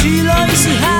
起来是海